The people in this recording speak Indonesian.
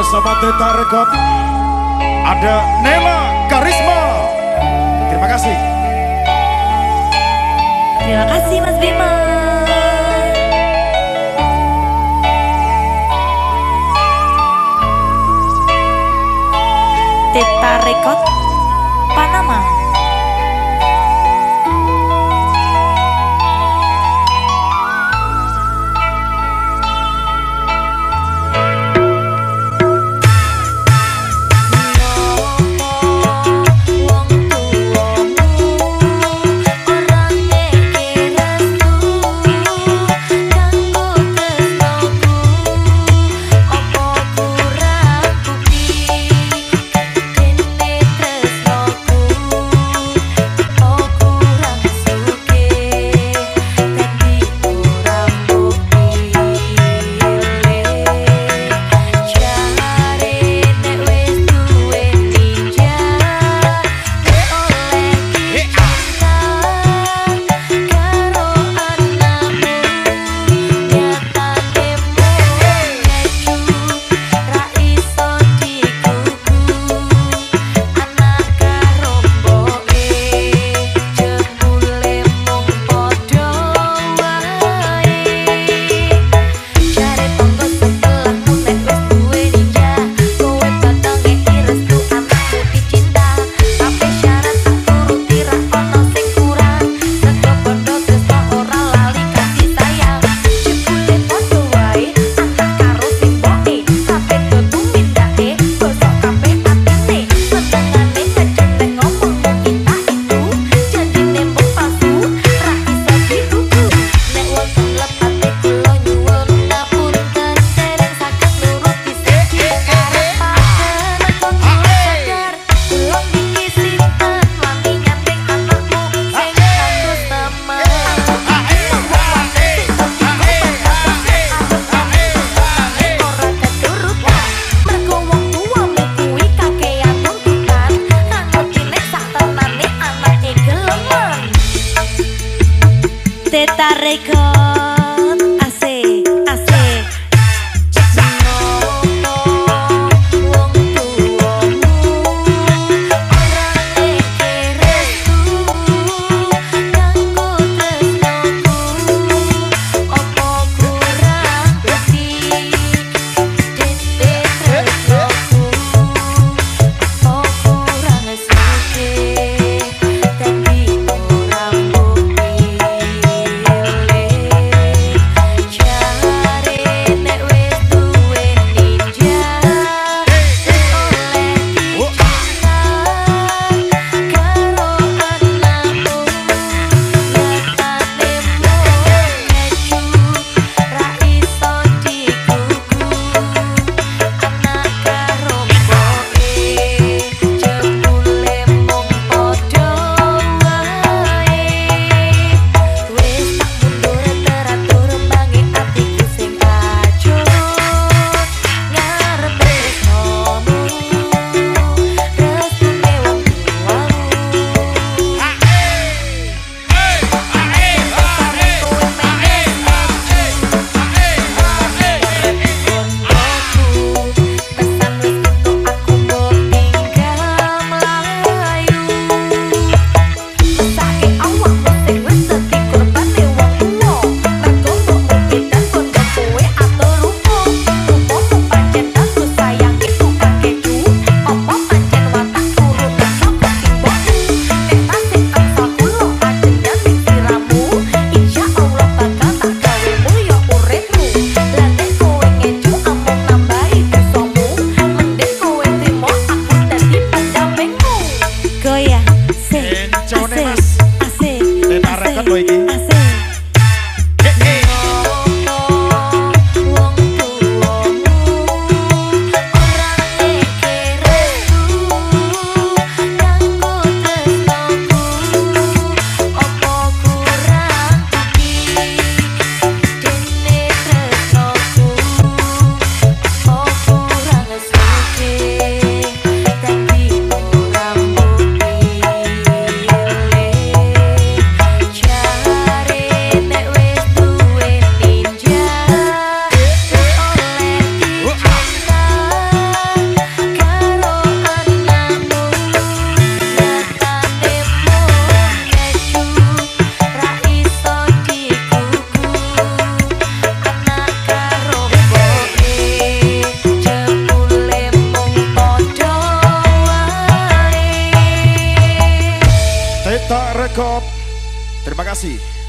bersama Teta Rekod ada Nela Karisma. Terima kasih. Terima kasih Mas Bima. Teta Rekod getarreko Rekod. Terima kasih.